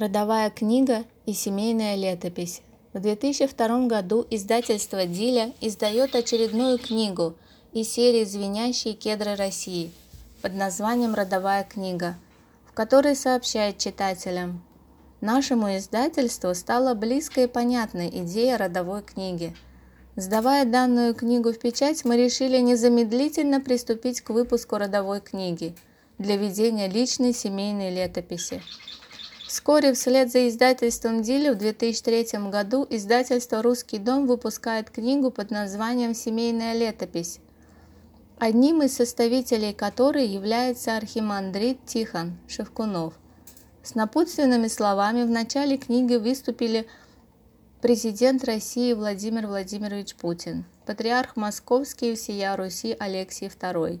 Родовая книга и семейная летопись. В 2002 году издательство «Диля» издает очередную книгу из серии «Звенящие кедры России» под названием «Родовая книга», в которой сообщает читателям Нашему издательству стала близкой и понятной идея родовой книги. Сдавая данную книгу в печать, мы решили незамедлительно приступить к выпуску родовой книги для ведения личной семейной летописи. Вскоре вслед за издательством Дили в 2003 году издательство «Русский дом» выпускает книгу под названием «Семейная летопись», одним из составителей которой является архимандрит Тихон Шевкунов. С напутственными словами в начале книги выступили президент России Владимир Владимирович Путин, патриарх Московский и всея Руси Алексий II,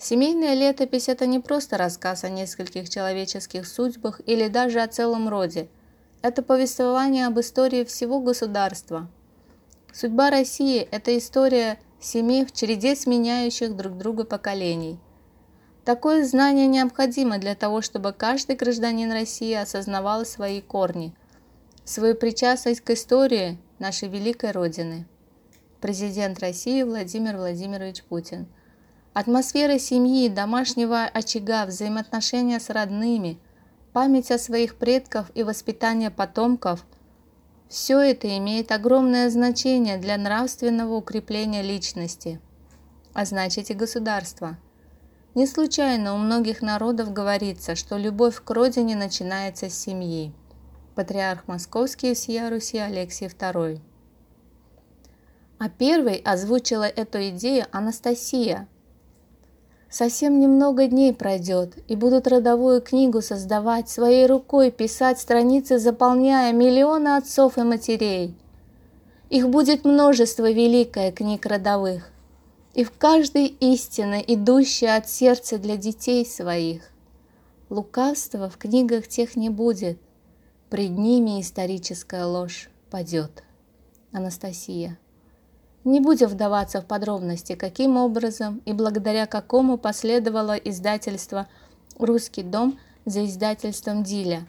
Семейная летопись – это не просто рассказ о нескольких человеческих судьбах или даже о целом роде. Это повествование об истории всего государства. Судьба России – это история семей в череде сменяющих друг друга поколений. Такое знание необходимо для того, чтобы каждый гражданин России осознавал свои корни, свою причастность к истории нашей великой Родины. Президент России Владимир Владимирович Путин – Атмосфера семьи, домашнего очага, взаимоотношения с родными, память о своих предках и воспитание потомков – все это имеет огромное значение для нравственного укрепления личности, а значит и государства. Не случайно у многих народов говорится, что любовь к родине начинается с семьи. Патриарх Московский всея Руси Алексий II. А первой озвучила эту идею Анастасия – Совсем немного дней пройдет, и будут родовую книгу создавать, своей рукой писать страницы, заполняя миллионы отцов и матерей. Их будет множество великое книг родовых, и в каждой истина, идущая от сердца для детей своих. Лукавства в книгах тех не будет, пред ними историческая ложь падет. Анастасия. Не будем вдаваться в подробности, каким образом и благодаря какому последовало издательство «Русский дом» за издательством Диля.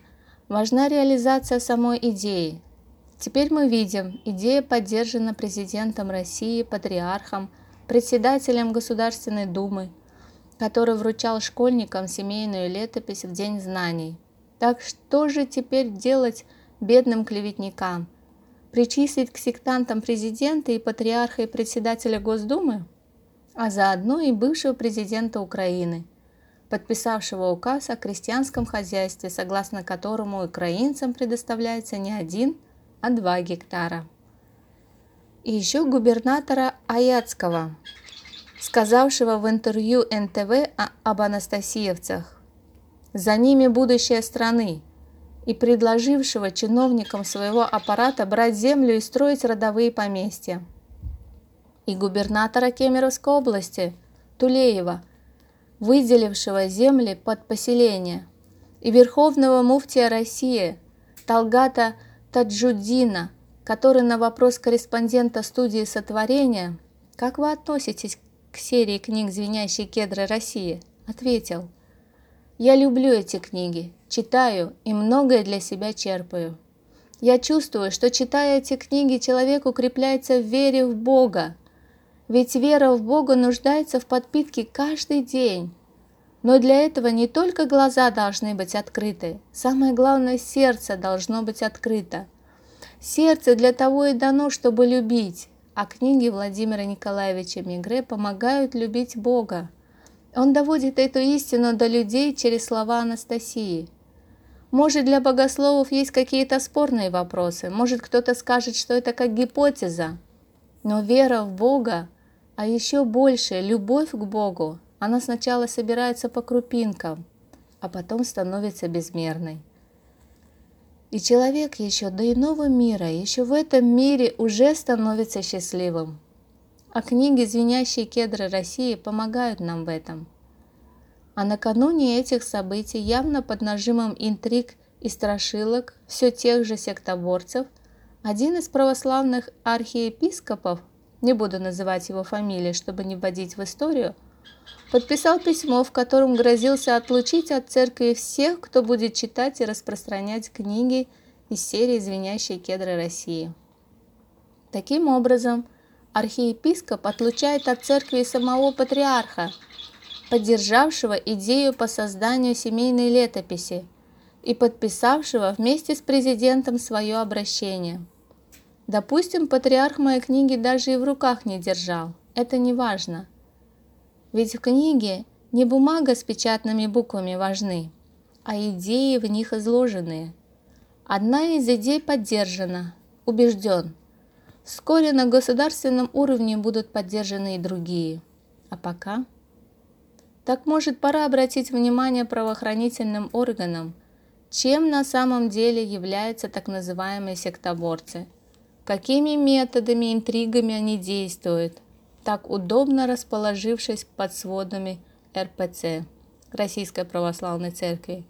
Важна реализация самой идеи. Теперь мы видим, идея поддержана президентом России, патриархом, председателем Государственной Думы, который вручал школьникам семейную летопись в День знаний. Так что же теперь делать бедным клеветникам – причислить к сектантам президента и патриарха и председателя Госдумы, а заодно и бывшего президента Украины, подписавшего указ о крестьянском хозяйстве, согласно которому украинцам предоставляется не один, а два гектара. И еще губернатора Аяцкого, сказавшего в интервью НТВ об анастасиевцах. За ними будущее страны, и предложившего чиновникам своего аппарата брать землю и строить родовые поместья. И губернатора Кемеровской области Тулеева, выделившего земли под поселение, и верховного муфтия России Талгата Таджуддина, который на вопрос корреспондента студии сотворения «Как вы относитесь к серии книг «Звенящие кедры России?» ответил «Я люблю эти книги читаю и многое для себя черпаю. Я чувствую, что читая эти книги, человек укрепляется в вере в Бога. Ведь вера в Бога нуждается в подпитке каждый день. Но для этого не только глаза должны быть открыты, самое главное, сердце должно быть открыто. Сердце для того и дано, чтобы любить, а книги Владимира Николаевича Мигре помогают любить Бога. Он доводит эту истину до людей через слова Анастасии – может, для богословов есть какие-то спорные вопросы, может, кто-то скажет, что это как гипотеза. Но вера в Бога, а еще больше любовь к Богу, она сначала собирается по крупинкам, а потом становится безмерной. И человек еще до иного мира, еще в этом мире уже становится счастливым. А книги «Звенящие кедры России» помогают нам в этом – а накануне этих событий, явно под нажимом интриг и страшилок все тех же сектоборцев, один из православных архиепископов, не буду называть его фамилии, чтобы не вводить в историю, подписал письмо, в котором грозился отлучить от церкви всех, кто будет читать и распространять книги из серии «Звенящие кедры России». Таким образом, архиепископ отлучает от церкви самого патриарха, поддержавшего идею по созданию семейной летописи и подписавшего вместе с президентом свое обращение. Допустим, патриарх мои книги даже и в руках не держал. Это не важно. Ведь в книге не бумага с печатными буквами важны, а идеи в них изложенные. Одна из идей поддержана, убежден. Вскоре на государственном уровне будут поддержаны и другие. А пока... Так может пора обратить внимание правоохранительным органам, чем на самом деле являются так называемые сектоборцы, какими методами, интригами они действуют, так удобно расположившись под сводами РПЦ, Российской Православной Церкви.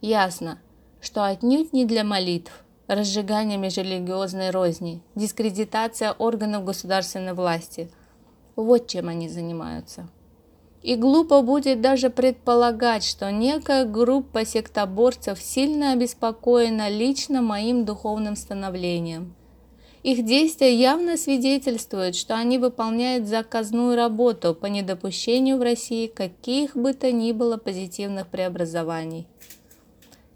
Ясно, что отнюдь не для молитв, разжигания межрелигиозной розни, дискредитация органов государственной власти. Вот чем они занимаются. И глупо будет даже предполагать, что некая группа сектоборцев сильно обеспокоена лично моим духовным становлением. Их действия явно свидетельствуют, что они выполняют заказную работу по недопущению в России каких бы то ни было позитивных преобразований.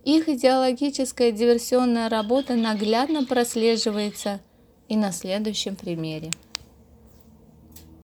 Их идеологическая диверсионная работа наглядно прослеживается и на следующем примере.